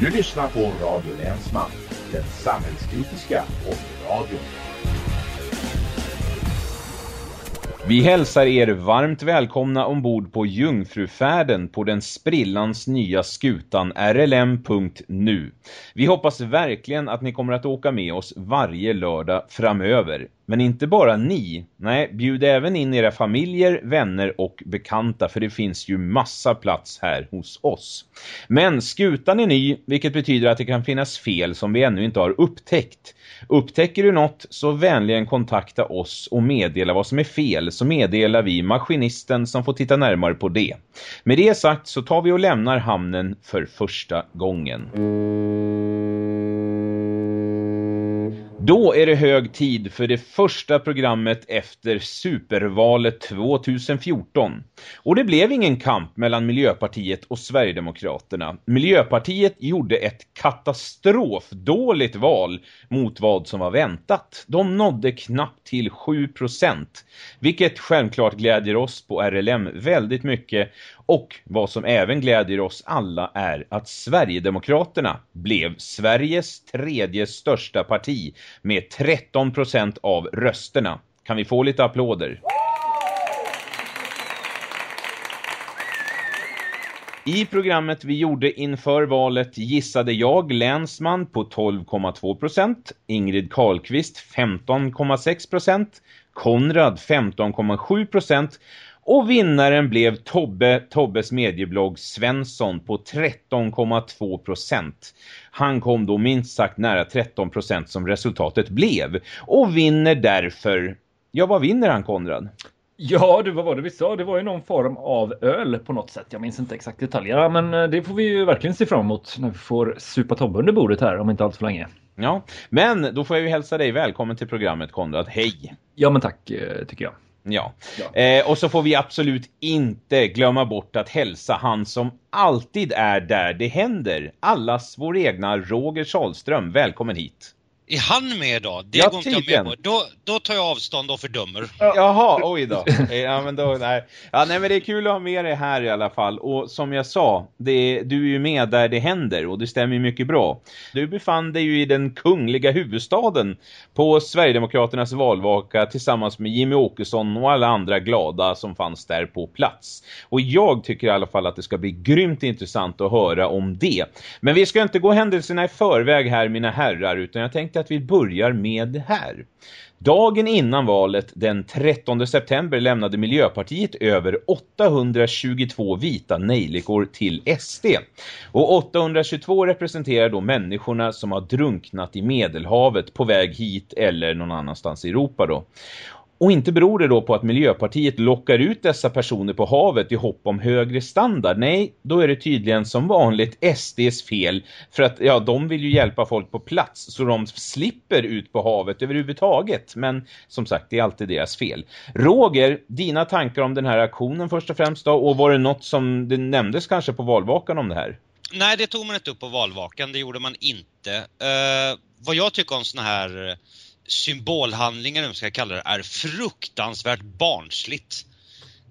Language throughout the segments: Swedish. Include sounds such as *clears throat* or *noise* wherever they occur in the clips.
Du lyssnar på Radio Länsman, den samhällskritiska radion. Vi hälsar er varmt välkomna ombord på Jungfrufärden på den sprillans nya skutan RLM.nu. Vi hoppas verkligen att ni kommer att åka med oss varje lördag framöver. Men inte bara ni, nej bjud även in era familjer, vänner och bekanta för det finns ju massa plats här hos oss. Men skutan är ny, vilket betyder att det kan finnas fel som vi ännu inte har upptäckt. Upptäcker du något så vänligen kontakta oss och meddela vad som är fel så meddelar vi maskinisten som får titta närmare på det. Med det sagt så tar vi och lämnar hamnen för första gången. Då är det hög tid för det första programmet efter supervalet 2014. Och det blev ingen kamp mellan Miljöpartiet och Sverigedemokraterna. Miljöpartiet gjorde ett katastrofdåligt val mot vad som var väntat. De nådde knappt till 7%, vilket självklart glädjer oss på RLM väldigt mycket och vad som även glädjer oss alla är att Sverigedemokraterna blev Sveriges tredje största parti med 13% av rösterna. Kan vi få lite applåder? I programmet vi gjorde inför valet gissade jag länsman på 12,2%, Ingrid Karlqvist 15,6%, Konrad 15,7% och vinnaren blev Tobbe, Tobbes medieblogg Svensson på 13,2%. Han kom då minst sagt nära 13% som resultatet blev. Och vinner därför... Ja, vad vinner han Konrad? Ja, det, vad var det vi sa? Det var ju någon form av öl på något sätt. Jag minns inte exakt detaljerna, men eh, det får vi ju verkligen se fram emot när vi får supa Tobbe under bordet här om inte allt för länge. Ja, men då får jag ju hälsa dig välkommen till programmet Konrad. Hej! Ja, men tack eh, tycker jag. Ja, ja. Eh, och så får vi absolut inte glömma bort att hälsa han som alltid är där det händer. Allas vår egna Roger Salström. Välkommen hit. Är han med idag? Det ja, går inte jag med på. Då, då tar jag avstånd och fördömer. Jaha, oj då. Ja, men då nej. Ja, nej, men det är kul att ha med dig här i alla fall. Och som jag sa, det, du är ju med där det händer och det stämmer ju mycket bra. Du befann dig ju i den kungliga huvudstaden på Sverigedemokraternas valvaka tillsammans med Jimmy Åkesson och alla andra glada som fanns där på plats. Och jag tycker i alla fall att det ska bli grymt intressant att höra om det. Men vi ska inte gå händelserna i förväg här mina herrar utan jag tänkte att vi börjar med det här. Dagen innan valet, den 13 september, lämnade Miljöpartiet över 822 vita nejlikor till SD. Och 822 representerar då människorna som har drunknat i Medelhavet på väg hit eller någon annanstans i Europa då. Och inte beror det då på att Miljöpartiet lockar ut dessa personer på havet i hopp om högre standard. Nej, då är det tydligen som vanligt SDs fel. För att ja, de vill ju hjälpa folk på plats så de slipper ut på havet överhuvudtaget. Men som sagt, det är alltid deras fel. Roger, dina tankar om den här aktionen först och främst då? Och var det något som det nämndes kanske på valvakan om det här? Nej, det tog man inte upp på valvakan. Det gjorde man inte. Uh, vad jag tycker om såna här symbolhandlingar, om jag ska kalla det, är fruktansvärt barnsligt.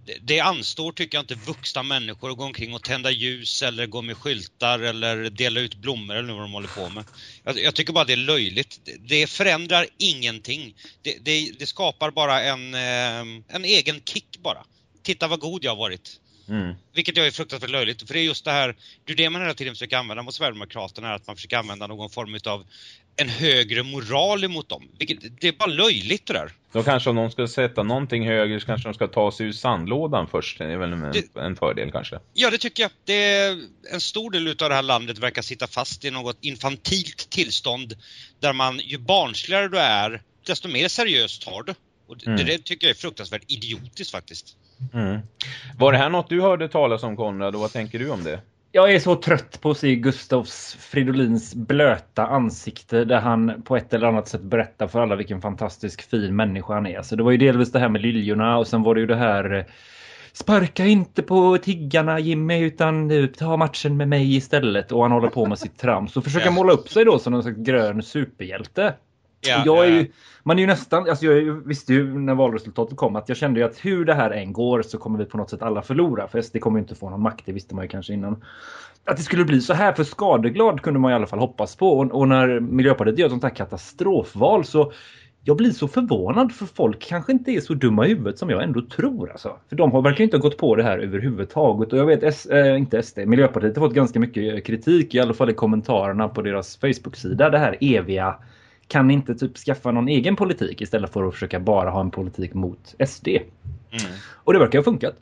Det, det anstår, tycker jag inte, vuxna människor att gå omkring och tända ljus eller gå med skyltar eller dela ut blommor eller vad de håller på med. Jag, jag tycker bara det är löjligt. Det, det förändrar ingenting. Det, det, det, skapar bara en, eh, en egen kick bara. Titta vad god jag har varit. Mm. Vilket jag är fruktansvärt löjligt. För det är just det här, det är det man hela tiden försöker använda mot Sverigedemokraterna, att man försöker använda någon form av en högre moral emot dem. Vilket, det är bara löjligt det där. Då kanske om någon ska sätta någonting högre så kanske de ska ta sig ur sandlådan först. Det är väl en, det, en fördel kanske. Ja, det tycker jag. Det är en stor del av det här landet verkar sitta fast i något infantilt tillstånd där man, ju barnsligare du är, desto mer seriöst tar du. Och mm. det, det tycker jag är fruktansvärt idiotiskt faktiskt. Mm. Var det här något du hörde talas om Konrad och vad tänker du om det? Jag är så trött på att se Gustavs Fridolins blöta ansikte där han på ett eller annat sätt berättar för alla vilken fantastisk fin människa han är. Så alltså, det var ju delvis det här med liljorna och sen var det ju det här eh, Sparka inte på tiggarna Jimmy utan ta matchen med mig istället och han håller på med sitt trams och försöker måla upp sig då som en slags grön superhjälte. Ja, jag är ju, man är ju nästan, alltså jag visste ju när valresultatet kom att jag kände ju att hur det här än går så kommer vi på något sätt alla förlora. För SD kommer ju inte få någon makt, det visste man ju kanske innan. Att det skulle bli så här för skadeglad kunde man i alla fall hoppas på. Och, och när Miljöpartiet gör ett sånt här katastrofval så jag blir så förvånad för folk kanske inte är så dumma i huvudet som jag ändå tror. Alltså. För de har verkligen inte gått på det här överhuvudtaget. Och jag vet, S, äh, inte SD, Miljöpartiet har fått ganska mycket kritik, i alla fall i kommentarerna på deras Facebook-sida. Det här eviga, kan ni inte typ skaffa någon egen politik istället för att försöka bara ha en politik mot SD? Mm. Och det verkar ha funkat.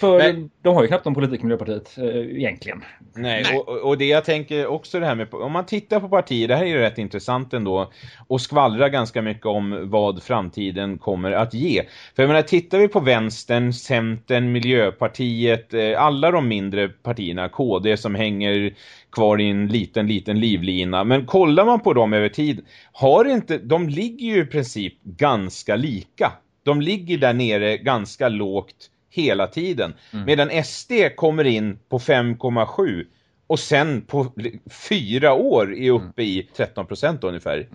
För Men- de har ju knappt någon politik Miljöpartiet eh, egentligen. Nej, Nej. Och, och det jag tänker också det här med, om man tittar på partier, det här är ju rätt intressant ändå, och skvallra ganska mycket om vad framtiden kommer att ge. För jag menar, tittar vi på vänstern, Centern, Miljöpartiet, eh, alla de mindre partierna, KD som hänger kvar i en liten, liten livlina. Men kollar man på dem över tid, har inte, de ligger ju i princip ganska lika. De ligger där nere ganska lågt hela tiden. Medan SD kommer in på 5,7 och sen på fyra år är uppe i 13 procent ungefär.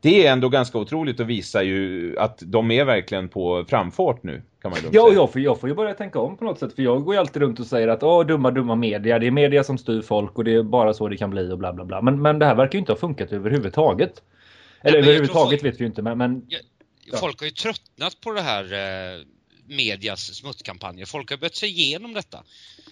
Det är ändå ganska otroligt och visar ju att de är verkligen på framfart nu, kan man Ja, och säga. jag får, jag får ju börja tänka om på något sätt. För jag går ju alltid runt och säger att åh, dumma, dumma media. Det är media som styr folk och det är bara så det kan bli och bla bla bla. Men, men det här verkar ju inte ha funkat överhuvudtaget. Eller jag överhuvudtaget tror vet vi ju inte. Men, men Ja. Folk har ju tröttnat på det här eh, medias smutskampanjer. Folk har börjat se igenom detta.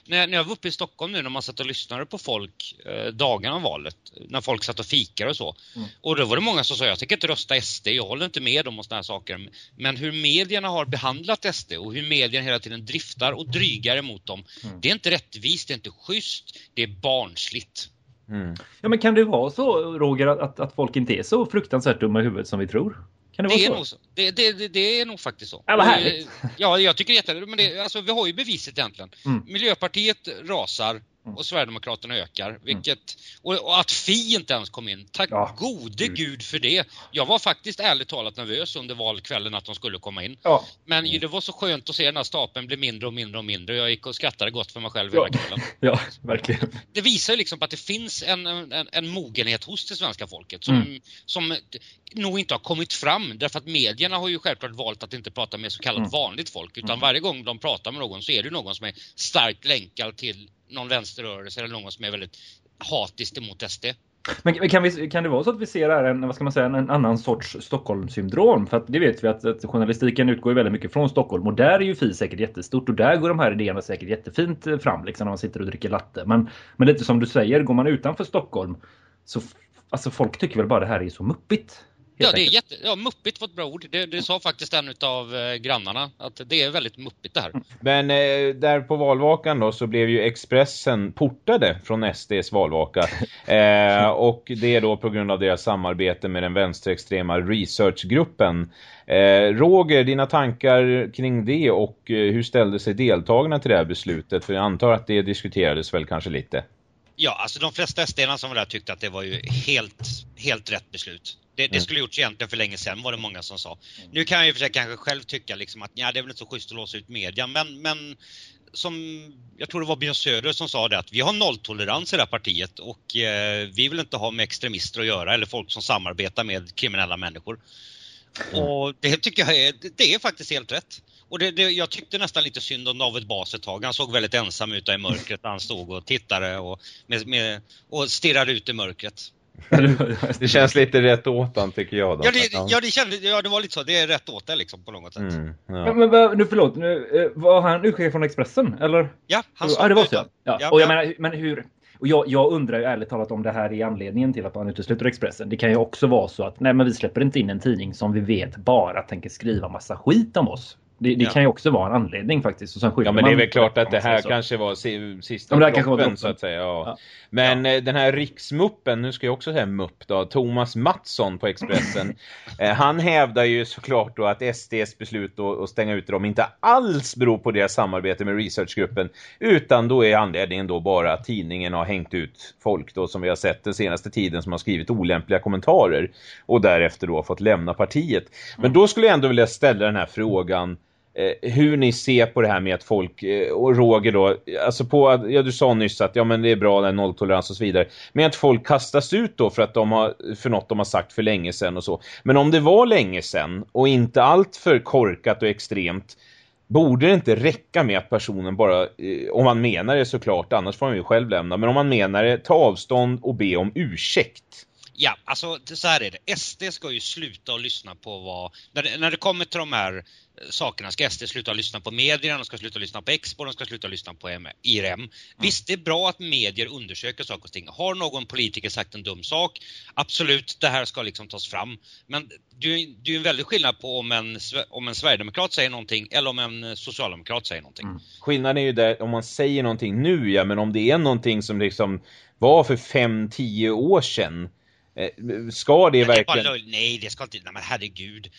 När jag, när jag var uppe i Stockholm nu när man satt och lyssnade på folk eh, dagarna av valet, när folk satt och fikar och så. Mm. Och då var det många som sa, jag tänker inte rösta SD, jag håller inte med dem och såna här saker. Men hur medierna har behandlat SD och hur medierna hela tiden driftar och drygar emot dem, Mm. det är inte rättvist, det är inte schysst, det är barnsligt. Mm. Ja men kan det vara så Roger att, att folk inte är så fruktansvärt dumma i huvudet som vi tror? Kan det, Det är, vara nog så? så. Det, det, det, är nog faktiskt så. Ja, vad härligt. Eh, Ja, jag tycker det är jätte... Men det, alltså, vi har ju beviset egentligen. Mm. Miljöpartiet rasar och Sverigedemokraterna ökar. Vilket, och, och att Fi inte ens kom in. Tack Ja, gode gud. gud för det. Jag var faktiskt ärligt talat nervös under valkvällen att de skulle komma in. Ja. Men ju, det var så skönt att se den här stapeln bli mindre och mindre och mindre. Jag gick och skrattade gott för mig själv Ja. hela kvällen. *laughs* ja, verkligen. Det visar ju liksom på att det finns en, en, en mogenhet hos det svenska folket som, Mm. som nog inte har kommit fram därför att medierna har ju självklart valt att inte prata med så kallat Mm. vanligt folk utan varje gång de pratar med någon så är det någon som är starkt länkad till någon vänsterrörelse eller någon som är väldigt hatiskt emot SD. Men kan, vi, kan det vara så att vi ser här en, vad ska man säga, en, annan sorts Stockholmssyndrom? För att det vet vi att, att journalistiken utgår väldigt mycket från Stockholm och där är ju Fi säkert jättestort och där går de här idéerna säkert jättefint eh, fram liksom när man sitter och dricker latte. Men, men lite som du säger, går man utanför Stockholm så alltså folk tycker väl bara det här är så muppigt. Ja, det är jätte, ja, muppigt var ett bra ord. Det, det sa faktiskt en av eh, grannarna att det är väldigt muppigt det här. Men eh, där på valvakan då så blev ju Expressen portade från SDs valvaka. *laughs* Eh, och det är då på grund av deras samarbete med den vänsterextrema researchgruppen. Eh, Roger, dina tankar kring det och eh, hur ställde sig deltagarna till det här beslutet? För jag antar att det diskuterades väl kanske lite. Ja, alltså de flesta sd som var där tyckte att det var ju helt, helt rätt beslut. Det, det Mm. skulle gjorts egentligen för länge sedan var det många som sa. Nu kan jag ju för sig kanske själv tycka liksom att ja, det är väl inte så schysst att låsa ut media, men, men som jag tror det var Björn Söder som sa det att vi har nolltolerans i det här partiet och eh, vi vill inte ha med extremister att göra eller folk som samarbetar med kriminella människor. Och det tycker jag är, det är faktiskt helt rätt. Och det, det, jag tyckte nästan lite synd om David Bas ett tag. Han såg väldigt ensam ut i mörkret. Han stod och tittade och, med, med, och stirrade ut i mörkret. *laughs* Det känns lite rätt åt han tycker jag då. Ja det, ja, det kände, ja, det var lite så. Det är rätt åt det liksom på något sätt. Mm, ja. Men, men nu förlåt, nu, eh, var han utskickad från Expressen eller? Ja, han ja, det var så. Ja. Ja, och jag ja. menar, men hur? Och jag, jag undrar ju ärligt talat om det här är anledningen till att man utesluter Expressen. Det kan ju också vara så att nej men vi släpper inte in en tidning som vi vet bara tänker skriva massa skit om oss. Det, det Ja. kan ju också vara en anledning faktiskt. Och sen Ja men det är väl klart att det här så. kanske var si- sista Ja, droppen så att säga. Ja. Ja. Men eh, den här riksmuppen, nu ska jag också säga mupp då, Thomas Mattsson på Expressen. *laughs* eh, han hävdar ju såklart då att SDs beslut att, att stänga ut dem inte alls beror på deras samarbete med researchgruppen. Utan då är anledningen då bara att tidningen har hängt ut folk då som vi har sett den senaste tiden som har skrivit olämpliga kommentarer. Och därefter då fått lämna partiet. Men då skulle jag ändå vilja ställa den här frågan eh, hur ni ser på det här med att folk, eh, och Roger då, alltså på, ja du sa nyss att ja men det är bra, det nolltolerans och så vidare. Men att folk kastas ut då för att de har, för något de har sagt för länge sedan och så. Men om det var länge sedan och inte allt för korkat och extremt, borde det inte räcka med att personen bara, eh, om man menar det såklart, annars får man ju själv lämna, men om man menar det, ta avstånd och be om ursäkt. Ja, alltså så här är det. SD ska ju sluta att lyssna på vad... När det, när det kommer till de här sakerna ska SD sluta lyssna på medierna, de ska sluta lyssna på Expo, de ska sluta lyssna på IRM. Mm. Visst, det är bra att medier undersöker saker och ting. Har någon politiker sagt en dum sak? Absolut, det här ska liksom tas fram. Men det är ju en väldig skillnad på om en, om en Sverigedemokrat säger någonting eller om en Socialdemokrat säger någonting. Mm. Skillnaden är ju där om man säger någonting nu, ja, men om det är någonting som liksom var för fem, tio år sedan Eh, ska det verkligen... Det nej, det ska inte... Nej, men herregud.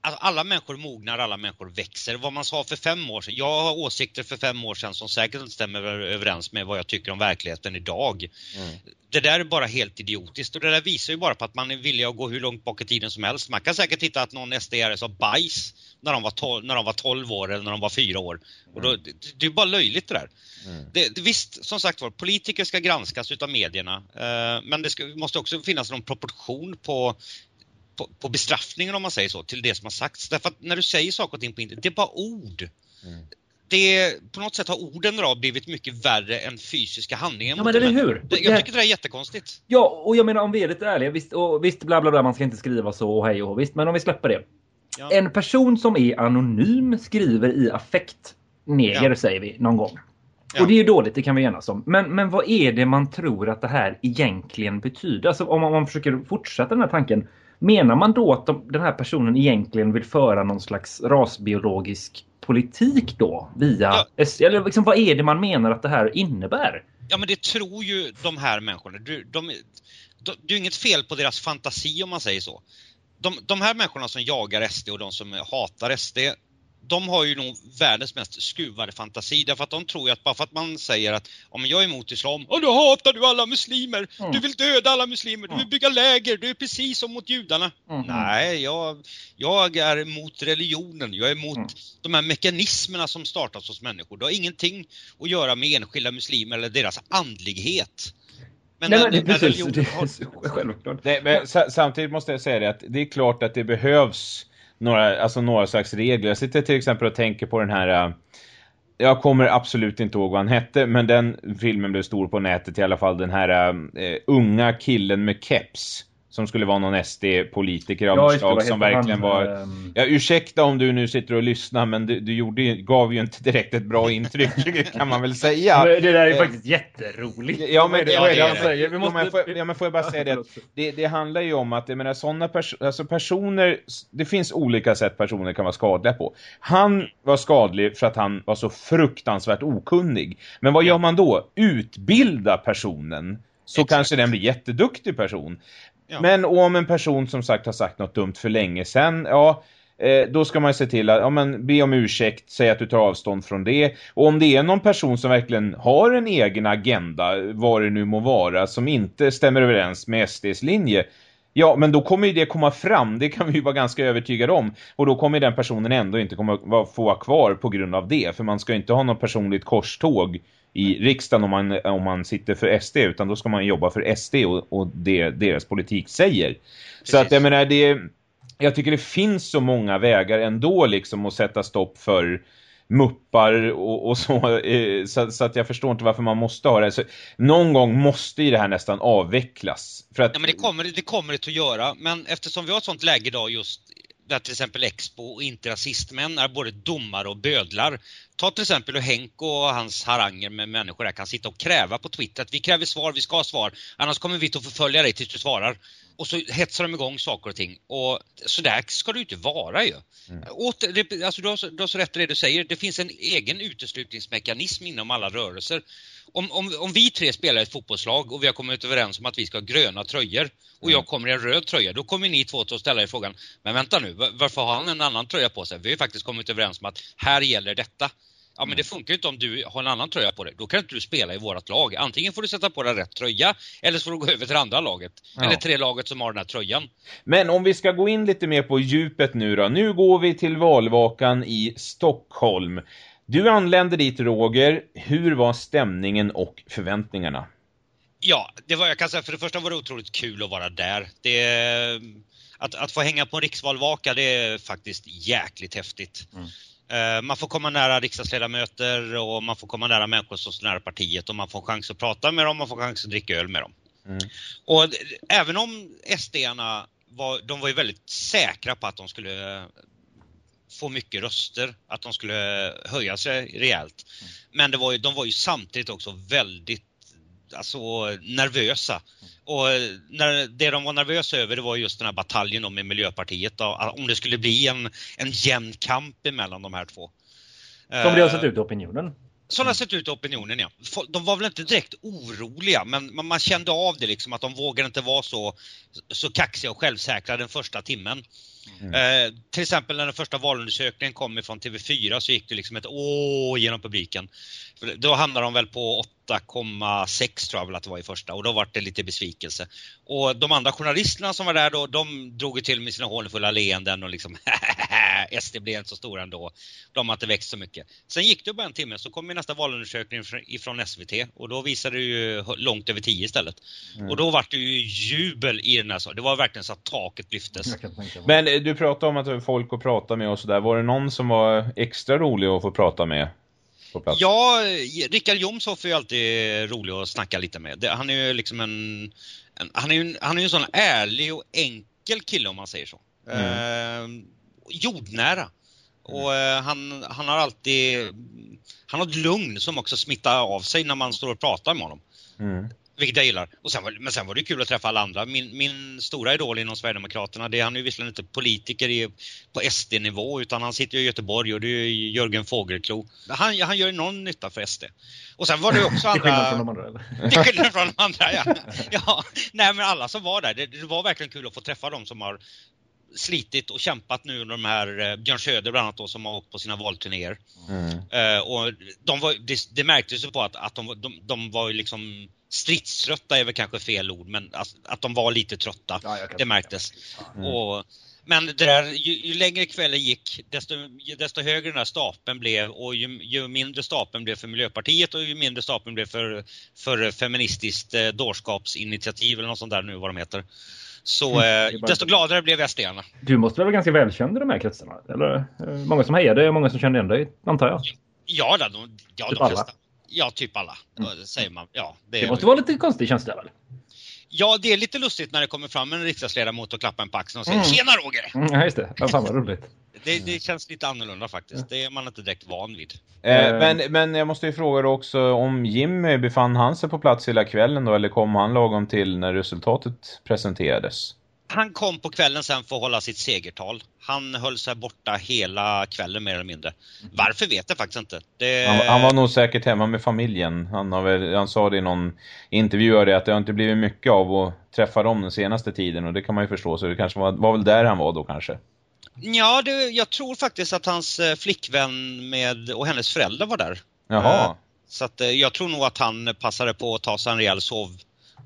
Alla människor mognar, alla människor växer. Vad man sa för fem år sedan. Jag har åsikter för fem år sedan som säkert inte stämmer överens med vad jag tycker om verkligheten idag. Mm. Det där är bara helt idiotiskt och det där visar ju bara på att man är villig att gå hur långt bak i tiden som helst. Man kan säkert hitta att någon SDR sa bajs när de var 12, när de var 12 år eller när de var 4 år. Och då, det, det är bara löjligt det där. Mm. Det, det, visst, som sagt var, politiker ska granskas utav medierna. Eh, men det ska, måste också finnas någon proportion på, på, på, bestraffningen om man säger så, till det som har sagts. Därför att när du säger saker och ting på internet, det är bara ord. Mm. Det, på något sätt har orden då blivit mycket värre än fysiska handlingar. Ja men eller hur? Jag tycker det är jättekonstigt. Ja, och jag menar om vi är lite ärliga, visst, och visst bla bla bla, man ska inte skriva så och hej och visst, men om vi släpper det. Ja. En person som är anonym skriver i affekt neger ja. säger vi någon gång. Ja. Och det är ju dåligt, det kan vi enas om. Men, men vad är det man tror att det här egentligen betyder? Alltså om man, om man försöker fortsätta den här tanken. Menar man då att de, den här personen egentligen vill föra någon slags rasbiologisk politik då? Via ja. Eller liksom, vad är det man menar att det här innebär? Ja men det tror ju de här människorna. De, de, de, det är inget fel på deras fantasi om man säger så de, de här människorna som jagar SD och de som hatar SD, de har ju nog världens mest skruvade fantasi därför att de tror ju att bara för att man säger att om jag är emot islam, och då hatar du alla muslimer, mm. du vill döda alla muslimer, du vill bygga läger, du är precis som mot judarna. Mm. Nej, jag, jag är emot religionen, jag är emot mm. de här mekanismerna som startas hos människor. Det har ingenting att göra med enskilda muslimer eller deras andlighet. Men, Nej, men det, precis, det är självklart. Nej, men samtidigt måste jag säga det att det är klart att det behövs några, alltså några slags regler. Jag sitter till exempel och tänker på den här... Äh, jag kommer absolut inte ihåg vad han hette, men den filmen blev stor på nätet i alla fall. Den här uh, unga killen med keps som skulle vara någon SD-politiker av ja, slag som verkligen han, var... Um... Ja, ursäkta om du nu sitter och lyssnar men du, du gjorde, gav ju inte direkt ett bra intryck *laughs* kan man väl säga. Men det där är faktiskt jätteroligt. Ja men, ja, det, han säger. Vi måste... ja, men, får, ja, men får jag bara säga det, det det handlar ju om att jag menar, sådana pers alltså personer, det finns olika sätt personer kan vara skadliga på. Han var skadlig för att han var så fruktansvärt okunnig. Men vad gör man då? Utbilda personen så Exakt. kanske den blir jätteduktig person. Men om en person som sagt har sagt något dumt för länge sedan, ja eh, då ska man se till att ja, men, be om ursäkt, säga att du tar avstånd från det. Och om det är någon person som verkligen har en egen agenda, vad det nu må vara, som inte stämmer överens med SDs linje, ja men då kommer ju det komma fram, det kan vi ju vara ganska övertygade om. Och då kommer den personen ändå inte komma, få vara kvar på grund av det, för man ska inte ha något personligt korståg i riksdagen om man, om man sitter för SD utan då ska man jobba för SD och, och det deras politik säger. Precis. Så att jag menar det jag tycker det finns så många vägar ändå liksom att sätta stopp för muppar och, och så, eh, så, så, att jag förstår inte varför man måste ha det. Så, någon gång måste ju det här nästan avvecklas. För att... Ja, men det kommer det kommer det att göra, men eftersom vi har ett sånt läge idag just där till exempel Expo och inte rasistmän är både domare och bödlar. Ta till exempel hur Henk och hans haranger med människor där kan sitta och kräva på Twitter att vi kräver svar, vi ska ha svar, annars kommer vi att förfölja dig tills du svarar. Och så hetsar de igång saker och ting. Och så där ska det ju inte vara ju. Mm. Åter, alltså du, har, du har så rätt i det du säger, det finns en egen uteslutningsmekanism inom alla rörelser om, om, om vi tre spelar ett fotbollslag och vi har kommit överens om att vi ska ha gröna tröjor och jag mm. kommer i en röd tröja, då kommer ni två att ställa er frågan, men vänta nu, varför har han en annan tröja på sig? Vi har ju faktiskt kommit överens om att här gäller detta. Ja men det funkar ju inte om du har en annan tröja på dig. Då kan inte du spela i vårat lag. Antingen får du sätta på dig rätt tröja eller så får du gå över till andra laget. Ja. Eller till det laget som har den här tröjan. Men om vi ska gå in lite mer på djupet nu då. Nu går vi till valvakan i Stockholm. Du anlände dit Roger. Hur var stämningen och förväntningarna? Ja, det var, jag kan säga för det första var det otroligt kul att vara där. Det, att, att få hänga på en riksvalvaka det är faktiskt jäkligt häftigt. Mm. Eh, Man får komma nära riksdagsledamöter och man får komma nära människor som står nära partiet och man får chans att prata med dem, man får chans att dricka öl med dem. Mm. Och även om SD-arna var, de var ju väldigt säkra på att de skulle få mycket röster, att de skulle höja sig rejält. Men det var ju, de var ju samtidigt också väldigt alltså, nervösa. Och eh, när, det de var nervösa över det var just den här bataljen med Miljöpartiet. Då, om det skulle bli en, en jämn kamp emellan de här två. Som det har Eh, sett ut i opinionen. som det har sett ut i opinionen ja. De var väl inte direkt oroliga men man kände av det liksom att de vågade inte vara så, så kaxiga och självsäkra den första timmen. Mm. Eh, till exempel när den första valundersökningen kom ifrån TV4 så gick det liksom ett åh genom publiken. För Då hamnade de väl på 8,6 tror jag väl att det var i första och då var det lite besvikelse. Och de andra journalisterna som var där då, de drog ju till med sina hånfulla leenden och liksom *laughs* SD blir inte så stora ändå. De har inte växt så mycket. Sen gick det bara en timme så kom ju nästa valundersökning ifrån- SVT och då visade det ju långt över 10 istället. Och då var det ju jubel i den här så Det var verkligen så att taket lyftes. Men eh, du pratade om att det var folk att prata med och sådär. Var det någon som var extra rolig att få prata med? Ja, Rickard Jomshoff är ju alltid rolig att snacka lite med. Det, han är ju liksom en, en han är ju han är ju en sån ärlig och enkel kille om man säger så. Eh, jordnära. Och eh, han, han har alltid, han har ett lugn som också smittar av sig när man står och pratar med honom. Mm. Vilket jag gillar. Och sen, men sen var det kul att träffa alla andra. Min, min stora idol inom Sverigedemokraterna, det, han är ju visserligen inte politiker i, på SD-nivå utan han sitter i Göteborg och det är ju Jörgen Fågelklo. Han, han gör enorm nytta för SD. Och sen var det också Till skillnad andra... från de andra eller? Till skillnad från de andra ja. ja. Nej men alla som var där, det, det var verkligen kul att få träffa dem som har slitit och kämpat nu under de här, eh, Björn Söder bland annat då, som har åkt på sina valturnéer. Mm. Eh, och de var, det, det märktes ju på att, att de, var- de, de var ju liksom stridströtta är väl kanske fel ord, men att, att de var lite trötta. Ja, det märktes. Mm. Och, men det där, ju, ju längre kvällen gick, desto, desto högre den här stapeln blev och ju, ju mindre stapeln blev för Miljöpartiet och ju mindre stapeln blev för, för feministiskt eh, dårskapsinitiativ eller något sånt där nu vad de heter. Så Mm, eh, är desto gladare blev SD-arna. Du måste väl vara ganska välkänd i de här kretsarna? Eller? eh, Många som hejade, många som kände igen dig, antar jag. Ja, de, ja Typ de alla? flesta. Ja, typ alla. Det säger man. Ja, det, Det måste vara lite konstig känsla väl? Ja, det är lite lustigt när det kommer fram en riksdagsledamot och klappar en på axeln och säger Mm. ”Tjena Roger!” Mm, ja, just det. Ja, fan vad roligt. det, det känns lite annorlunda faktiskt. Det är man inte direkt van vid. Eh, Eh. men, men jag måste ju fråga då också om Jimmy befann han sig på plats hela kvällen då eller kom han lagom till när resultatet presenterades? Han kom på kvällen sen för att hålla sitt segertal. Han höll sig borta hela kvällen mer eller mindre. Varför vet jag faktiskt inte. Det... Han, han var nog säkert hemma med familjen. Han, har väl, han sa det i någon intervju det att det har inte blivit mycket av att träffa dem den senaste tiden och det kan man ju förstå så det kanske var, var väl där han var då kanske. Ja, det, jag tror faktiskt att hans eh, flickvän med, och hennes föräldrar var där. Jaha. Eh, Så att, eh, jag tror nog att han passade på att ta sig en rejäl sov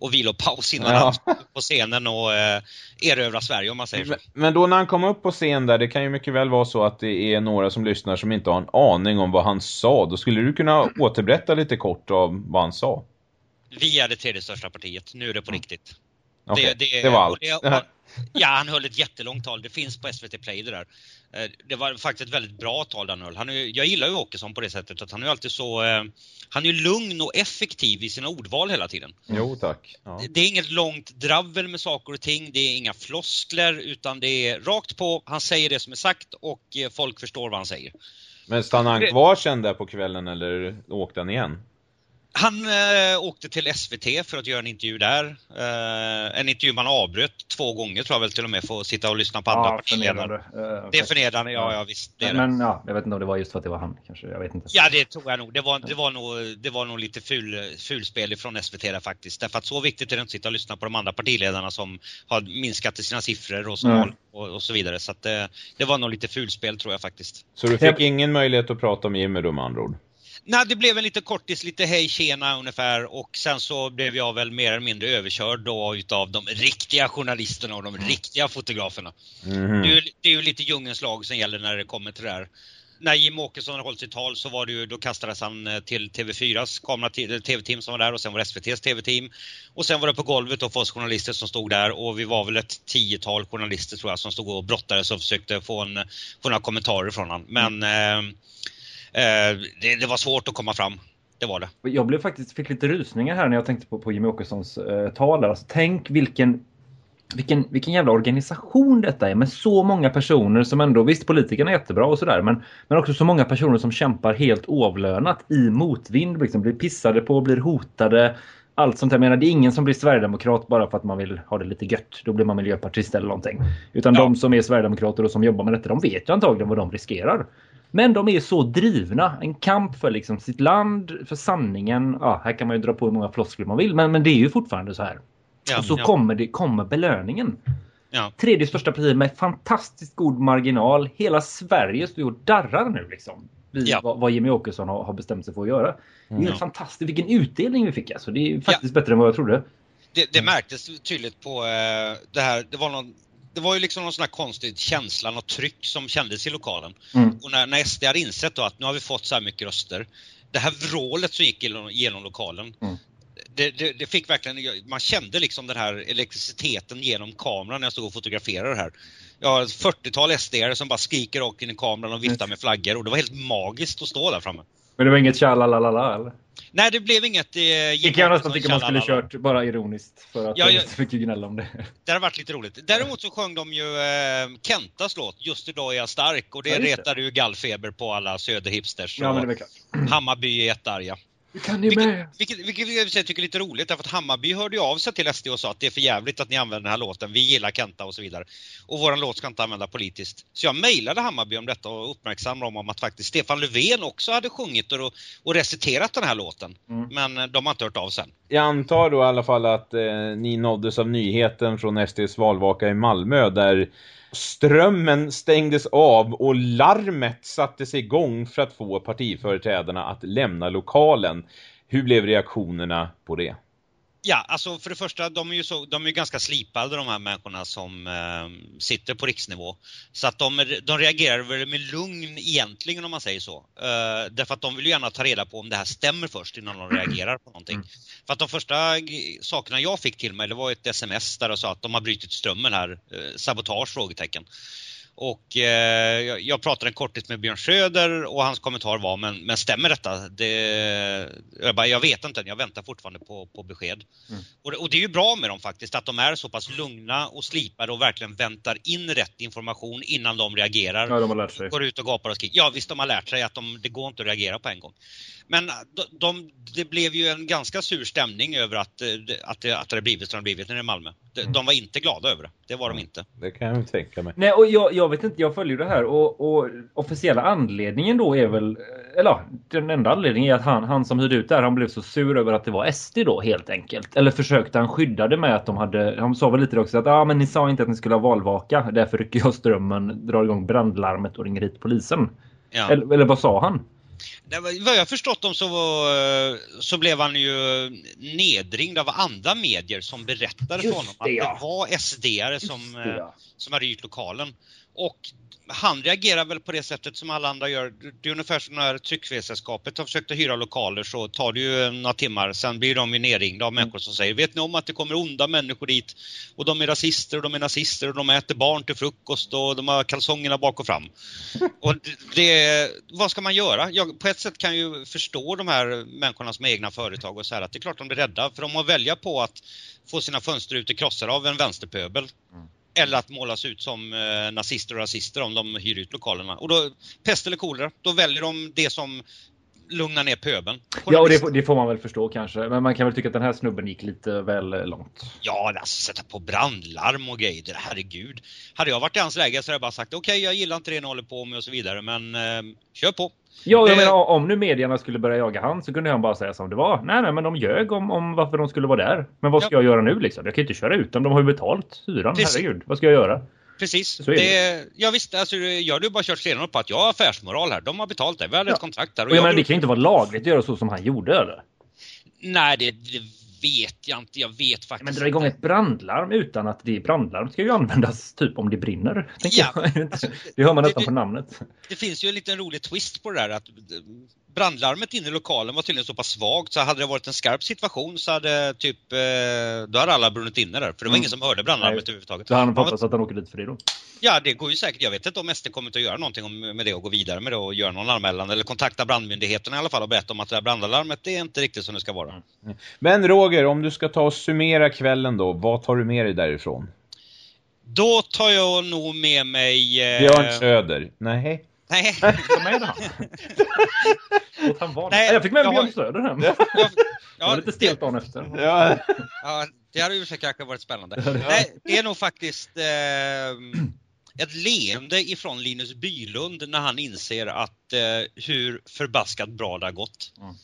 och vilopaus innan Ja. han på scenen och eh, erövra Sverige om man säger så. Men, då när han kom upp på scen där, det kan ju mycket väl vara så att det är några som lyssnar som inte har en aning om vad han sa. Då skulle du kunna återberätta lite kort om vad han sa? Vi är det tredje största partiet, nu är det på riktigt. Okej, det, var allt. det- *laughs* ja, han höll ett jättelångt tal. Det finns på SVT Play det där. Eh, Det var faktiskt ett väldigt bra tal han höll. Han är, jag gillar ju Åkesson på det sättet att han är ju alltid så... eh, Han är lugn och effektiv i sina ordval hela tiden. Jo, tack. Ja. Det- Det är inget långt dravel med saker och ting. Det är inga floskler utan det är rakt på. Han säger det som är sagt och eh, folk förstår vad han säger. Men stannade han kvar sen där på kvällen eller åkte han igen? Han eh, åkte till SVT för att göra en intervju där. Eh, en intervju man avbröt två gånger tror jag väl till och med för att sitta och lyssna på andra Ja, partiledare. Eh, Det är förnedrande, ja, ja visst. Det. Men ja, jag vet inte om det var just för att det var han kanske. Jag vet inte. Ja, det tror jag nog. Det var, det var, nog, det var nog lite ful, fulspel ifrån SVT där faktiskt. Därför att så viktigt är det inte att sitta och lyssna på de andra partiledarna som har minskat i sina siffror och så, Mm. och, och så vidare. Så att det, det var nog lite fulspel tror jag faktiskt. Så du fick ingen möjlighet att prata om Jimmy då med andra ord? Nej, det blev en lite kortis, lite hej tjena ungefär och sen så blev jag väl mer eller mindre överkörd då utav de riktiga journalisterna och de mm. riktiga fotograferna. Mm. Det, är ju, det är ju lite djungens lag som gäller när det kommer till det här när Jim Åkesson hållit sitt tal så var det ju, då kastades han eh, till TV4s kamera, TV-team som var där och sen var det SVTs TV-team. Och sen var det på golvet då för oss journalister som stod där och vi var väl ett tiotal journalister tror jag som stod och brottades och försökte få, en, få några kommentarer från honom. Men mm. eh, eh, det, det var svårt att komma fram det var det. Jag blev faktiskt, fick lite rusningar här när jag tänkte på, på Jimmy Åkessons eh, tal. Alltså, tänk vilken vilken, vilken jävla organisation detta är med så många personer som ändå, visst politikerna är jättebra och sådär men, men också så många personer som kämpar helt oavlönat i motvind, liksom blir pissade på, blir hotade allt sånt. Jag menar, det är ingen som blir Sverigedemokrat bara för att man vill ha det lite gött. Då blir man miljöpartist eller någonting. Utan ja. de som är Sverigedemokrater och som jobbar med detta, de vet ju antagligen vad de riskerar. Men de är så drivna. En kamp för liksom sitt land, för sanningen. Ja, här kan man ju dra på hur många floskler man vill. Men, men det är ju fortfarande så här. Ja, och så ja. kommer, det, kommer belöningen. Ja. Tredje största parti med fantastiskt god marginal. Hela Sverige står och darrar nu liksom. Vid ja. vad, vad Jimmy Åkesson har, har, bestämt sig för att göra. Det är mm. fantastiskt. Vilken utdelning vi fick alltså. Det är faktiskt bättre än vad jag trodde. Det, det märktes tydligt på eh, det här. Det var någon det var ju liksom någon sån här konstig känsla, och tryck som kändes i lokalen. Mm. Och när, när SD hade insett då att nu har vi fått så här mycket röster. Det här vrålet som gick genom, genom lokalen, mm det, det, det, fick verkligen, man kände liksom den här elektriciteten genom kameran när jag stod och fotograferade det här. Jag har ett 40-tal SD som bara skriker rakt in i kameran och viftar med flaggor och det var helt magiskt att stå där framme. Men det var inget tjalalala eller? Nej, det blev inget... Det kan jag nästan tycka man skulle kört bara ironiskt för att ja, det är så mycket gnäll om det. Det har varit lite roligt. Däremot så sjöng de ju eh, Kentas låt Just idag är jag stark och det ja, retade ju gallfeber på alla söderhipsters. Ja, men det är klart. Hammarby är jättearga. Kan ni vilket, med? Vilket, vilket, vilket jag tycker är lite roligt därför att Hammarby hörde ju av sig till SD och sa att det är för jävligt att ni använder den här låten, vi gillar Kenta och så vidare. Och våran låt ska inte användas politiskt. Så jag mejlade Hammarby om detta och uppmärksammade dem om att faktiskt Stefan Löfven också hade sjungit och, och reciterat den här låten. Mm. Men eh, de har inte hört av sen. Jag antar då i alla fall att eh, ni nåddes av nyheten från SDs valvaka i Malmö där Strömmen stängdes av och larmet sattes igång för att få partiföreträdarna att lämna lokalen. Hur blev reaktionerna på det? Ja, alltså för det första, de är ju så, de är ganska slipade de här människorna som eh, sitter på riksnivå. Så att de, de reagerar väl med lugn egentligen om man säger så. Eh, därför att de vill ju gärna ta reda på om det här stämmer först innan de reagerar på någonting. Mm. För att de första sakerna jag fick till mig, det var ett sms där de sa att de har brutit strömmen här, eh, sabotage? frågetecken. Och eh, jag pratade en korthet med Björn Söder och hans kommentar var men, men stämmer detta? Det, jag, bara, jag vet inte, jag väntar fortfarande på, på besked. Mm. Och, och, det är ju bra med dem faktiskt, att de är så pass lugna och slipade och verkligen väntar in rätt information innan de reagerar. Ja, de har lärt sig. Går ut och gapar och skriker. Ja, visst de har lärt sig att de, det går inte att reagera på en gång. Men de, de, det blev ju en ganska sur stämning över att, att, det, att det blivit som det blivit i Malmö. De, mm. de, var inte glada över det. Det var de inte. Det kan jag tänka mig. Nej, och jag, jag vet inte, jag följer det här och, och officiella anledningen då är väl, eller den enda anledningen är att han, han som hyrde ut där, han blev så sur över att det var SD då helt enkelt. Eller försökte han skydda det med att de hade, han sa väl lite också att ja ah, men ni sa inte att ni skulle ha valvaka, därför rycker jag strömmen, drar igång brandlarmet och ringer hit polisen. Ja. Eller, eller vad sa han? Vad jag förstått dem så, så blev han ju nedringd av andra medier som berättade för honom att det var SD-are som, ja. som hade hyrt lokalen. Och han reagerar väl på det sättet som alla andra gör. Det är ungefär som när Tryckfrihetssällskapet har försökt att hyra lokaler så tar det ju några timmar. Sen blir de ju nerringda av människor som säger Vet ni om att det kommer onda människor dit? Och de är rasister och de är nazister och de äter barn till frukost och de har kalsongerna bak och fram. *laughs* Och det, vad ska man göra? Jag, på ett sätt kan ju förstå de här människorna som har egna företag och så här att det är klart de blir rädda för de har välja på att få sina fönster ute krossade av en vänsterpöbel. Eller att målas ut som eh, nazister och rasister om de hyr ut lokalerna. Och då, pest eller kolera, då väljer de det som lugnar ner pöbeln. Ja, och det, det, får man väl förstå kanske. Men man kan väl tycka att den här snubben gick lite väl långt. Ja, alltså sätta på brandlarm och grejer. Herregud. Hade jag varit i hans läge så hade jag bara sagt okej, okay, jag gillar inte det ni håller på med och så vidare. Men eh, kör på. Ja, jag menar, om nu medierna skulle börja jaga han så kunde han bara säga som det var. Nej, nej, men de ljög om, om varför de skulle vara där. Men vad ska ja. jag göra nu liksom? Jag kan inte köra ut dem. De har ju betalt hyran. Herregud, vad ska jag göra? precis. Det. Det, ja visst, alltså, jag hade ju bara kört stenhårt på att jag har affärsmoral här. De har betalt det. Vi hade Ja. ett kontrakt där. Och jag menar, drog- det kan ju inte vara lagligt att göra så som han gjorde eller? Nej, det, det vet jag inte. Jag vet faktiskt Men dra igång ett brandlarm utan att det är brandlarm ska ju användas typ om det brinner. Ja, alltså, *laughs* det hör man nästan det- på namnet. Det finns ju en liten rolig twist på det där att brandlarmet inne i lokalen var tydligen så pass svagt så hade det varit en skarp situation så hade typ, eh, då hade alla brunnit inne där. För det var Mm. ingen som hörde brandlarmet överhuvudtaget. Så han hoppas att han åker dit för det då. Ja, det går ju säkert. Jag vet inte om SD kommer att göra någonting med det och gå vidare med det och göra någon anmälan eller kontakta brandmyndigheten i alla fall och berätta om att det här brandalarmet det är inte riktigt som det ska vara. Men Roger, om du ska ta och summera kvällen då, vad tar du med dig därifrån? Då tar jag nog med mig... Eh, Björn Söder? Nej. Nej, Ta med han. Låt han vara. Nej, jag fick med jag Björn Söder hem. jag, Det var lite stelt dagen efter. Ja. Ja, det hade ju kanske varit spännande. Nej, det är nog faktiskt eh, ett leende ifrån Linus Bylund när han inser att eh, hur förbaskat bra det har gått. Mm.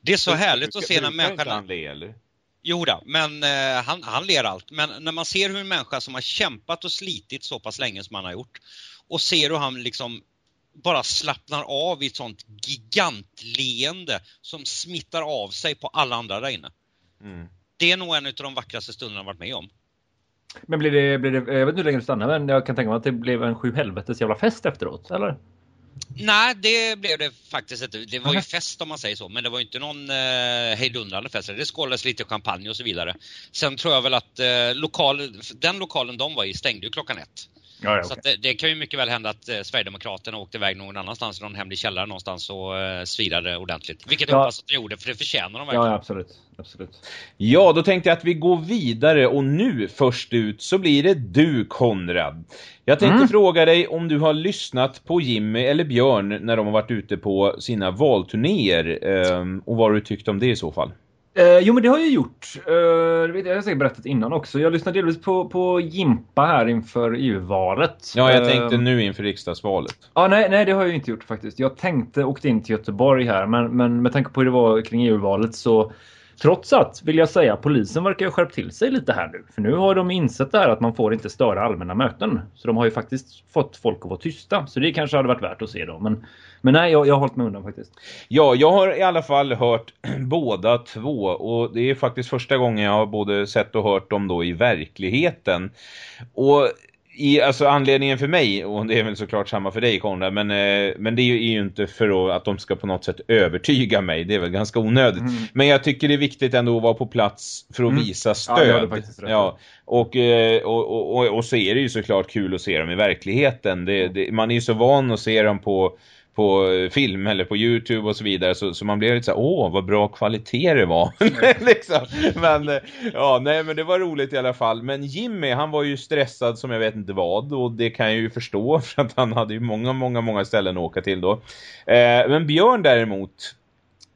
Det är så härligt att se när människan... han le, eller? Jo då, men eh, han, han ler allt. Men när man ser hur en människa som har kämpat och slitit så pass länge som han har gjort och ser hur han liksom bara slappnar av i ett sånt gigantleende som smittar av sig på alla andra där inne. Mm. Det är nog en av de vackraste stunderna jag varit med om. Men blir det, blir det, jag vet inte hur länge du stannar men jag kan tänka mig att det blev en sju helvetes jävla fest efteråt, eller? Nej, det blev det faktiskt inte. Det var ju fest om man säger så, men det var ju inte någon eh, hejdundrande fest. Det skålades lite champagne och så vidare. Sen tror jag väl att eh, lokal, den lokalen de var i stängde ju klockan ett. Ja, ja, Så att det, det kan ju mycket väl hända att eh, Sverigedemokraterna åkte iväg någon annanstans, i någon hemlig källare någonstans och eh, svirade ordentligt. Vilket jag Ja. hoppas att de gjorde, för det förtjänar de verkligen. ja, ja, absolut. absolut. Ja, då tänkte jag att vi går vidare och nu först ut så blir det du Konrad. Jag tänkte Mm. fråga dig om du har lyssnat på Jimmy eller Björn när de har varit ute på sina valturnéer ehm, och vad du tyckte om det i så fall. Eh, jo men det har jag gjort. Eh, det vet jag, jag har säkert berättat innan också. Jag lyssnade delvis på, på Jimpa här inför EU-valet. Ja, jag Eh, tänkte nu inför riksdagsvalet. Ja, nej, nej, det har jag inte gjort faktiskt. Jag tänkte åkte in till Göteborg här, men, men med tanke på hur det var kring EU-valet så Trots att, vill jag säga, polisen verkar ha skärpt till sig lite här nu. För nu har de insett det här att man får inte störa allmänna möten. Så de har ju faktiskt fått folk att vara tysta. Så det kanske hade varit värt att se då. Men, men nej, jag, jag har hållit mig undan faktiskt. Ja, jag har i alla fall hört *clears throat* båda två och det är faktiskt första gången jag har både sett och hört dem då i verkligheten. Och i, alltså anledningen för mig, och det är väl såklart samma för dig Konrad, men, eh, men det är ju, är ju inte för att de ska på något sätt övertyga mig, det är väl ganska onödigt. Mm. Men jag tycker det är viktigt ändå att vara på plats för att Mm. visa Ja, stöd. i. ja, och, eh, och, och, och, och så är det ju såklart kul att se dem i verkligheten. Det, det, man är ju så van att se dem på på eh, film eller på Youtube och så vidare så, så man blev lite så här, åh vad bra kvalitet det var *laughs* liksom. men eh, ja, nej men det var roligt i alla fall men Jimmy han var ju stressad som jag vet inte vad och det kan jag ju förstå *laughs* för att han hade ju många många många ställen att åka till då eh, men Björn däremot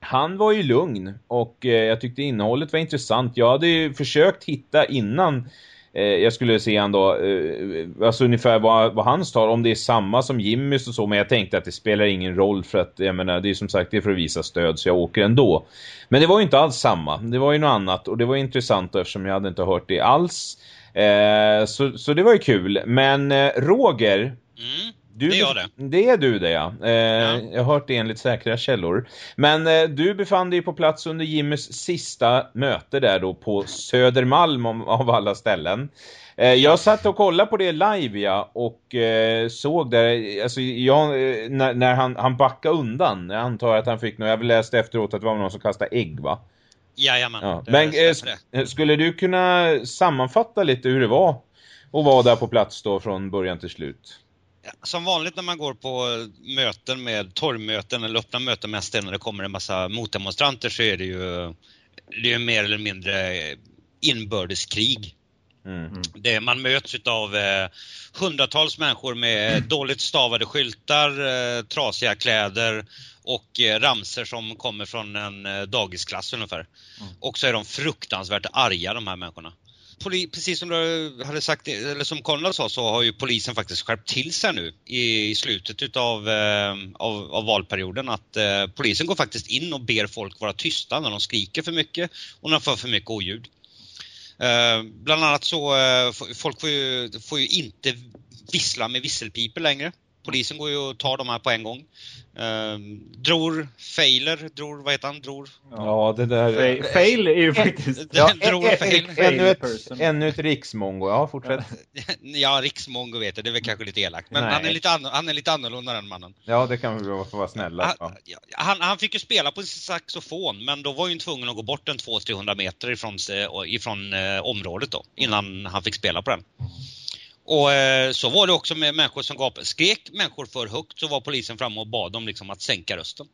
han var ju lugn och eh, jag tyckte innehållet var intressant. Jag hade ju försökt hitta innan eh, jag skulle se han då, eh, alltså ungefär vad, vad hans tar, om det är samma som Jimmys och så, men jag tänkte att det spelar ingen roll för att, jag menar, det är som sagt, det är för att visa stöd så jag åker ändå. Men det var ju inte alls samma, det var ju något annat och det var intressant då, eftersom jag hade inte hört det alls. Eh, så, så det var ju kul, men eh, Roger, Mm du, Det är jag det. Det är du det ja. Eh, Jag har hört det enligt säkra källor. Men eh, du befann dig på plats under Jimmys sista möte där då på Södermalm om, av alla ställen. Eh, jag satt och kollade på det live ja och eh, såg där, alltså jag, eh, när, när han, han backade undan. Jag antar att han fick något, jag har läst efteråt att det var någon som kastade ägg va? Jajamän. Ja. Men eh, skulle du kunna sammanfatta lite hur det var att vara där på plats då från början till slut? Som vanligt när man går på möten med torgmöten eller öppna möten med SD när det kommer en massa motdemonstranter så är det ju, det är mer eller mindre inbördeskrig. Mm. Det, man möts av eh, hundratals människor med dåligt stavade skyltar, eh, trasiga kläder och eh, ramser som kommer från en eh, dagisklass ungefär. Och så är de fruktansvärt arga de här människorna. Poli, precis som du hade sagt, eller som Konrad sa, så har ju polisen faktiskt skärpt till sig nu i, i slutet utav, eh, av, av valperioden. Att eh, polisen går faktiskt in och ber folk vara tysta när de skriker för mycket och när de får för mycket oljud. Eh, bland annat så, eh, folk får ju, får ju inte vissla med visselpipor längre. Polisen går ju och tar de här på en gång. Ehm, dror, Failer, Dror, vad heter han? Dror? Ja, det där... Fail, fail är ju *laughs* faktiskt... *laughs* Ja, Dror, Fail. ännu, ett, ännu ett riksmongo. Ja, fortsätt. *laughs* Ja, riksmongo vet jag, det är väl kanske lite elakt. Men Nej. han är lite, an- han är lite annorlunda den mannen. Ja, det kan vi väl få vara snälla. Han, ja, han, han fick ju spela på sin saxofon, men då var ju tvungen att gå bort en 200-300 meter ifrån, ifrån eh, området då, innan han fick spela på den. Och eh, så var det också med människor som gapade. Skrek människor för högt så var polisen framme och bad dem liksom att sänka rösten.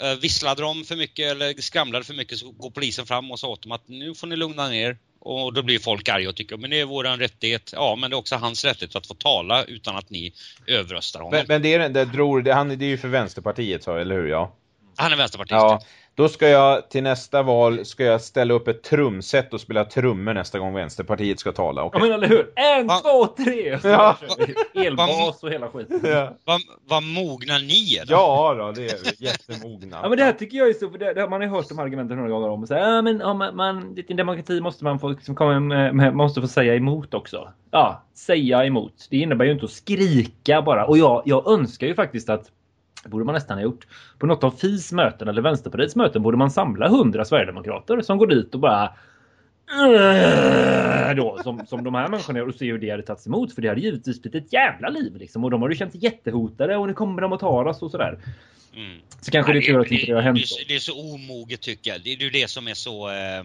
Eh, visslade de för mycket eller skramlade för mycket så går polisen fram och sa åt dem att nu får ni lugna ner. Och då blir folk arga och tycker men det är våran rättighet. Ja, men det är också hans rättighet att få tala utan att ni överröstar honom. Men, men det är den där Dror, det, han, det är ju för Vänsterpartiet, så, eller hur? Ja. Han är vänsterpartist. Ja, då ska jag till nästa val ska jag ställa upp ett trumset och spela trummor nästa gång Vänsterpartiet ska tala. Ja okej? men eller hur? En, Va- två, tre! Ja. vi. Elbas och hela skiten. Ja. Vad, vad mogna ni är då. ja då, det är jättemogna. Ja men det här tycker jag är så, för det, det, man har ju hört de argumenten några gånger om. Så här, ja, men ja, man, man, i en demokrati måste man få, liksom, komma med, med, måste få säga emot också. Ja, säga emot. Det innebär ju inte att skrika bara. Och jag, jag önskar ju faktiskt att borde man nästan ha gjort. På något av FIs möten eller Vänsterpartiets möten borde man samla hundra Sverigedemokrater som går dit och bara "Äh", då, som, som de här människorna och se hur det hade tagits emot. För det hade givetvis blivit ett jävla liv liksom. Och de har ju känt sig jättehotade och nu kommer de att ta oss och sådär. Mm. Så kanske det är tur att inte det har hänt. det, det är så omoget tycker jag. Det är ju det som är så... Eh,